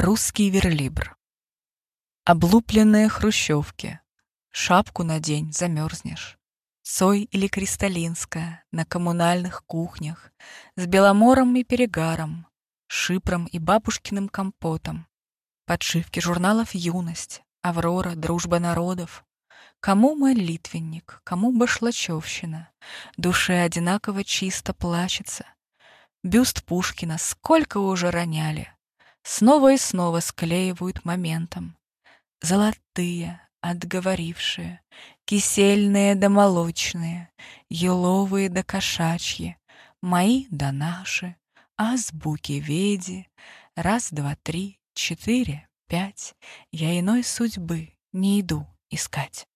Русский верлибр. Облупленные хрущевки. Шапку надень, замерзнешь. Сой или кристаллинская на коммунальных кухнях С беломором и перегаром, Шипром и бабушкиным компотом. Подшивки журналов «Юность», «Аврора», «Дружба народов». Кому молитвенник, кому башлачевщина, Душе одинаково чисто плачется. Бюст Пушкина сколько уже роняли — Снова и снова склеивают моментом. Золотые, отговорившие, Кисельные да молочные, Еловые да кошачьи, Мои да наши, Азбуки веди, Раз, два, три, четыре, пять, Я иной судьбы не иду искать.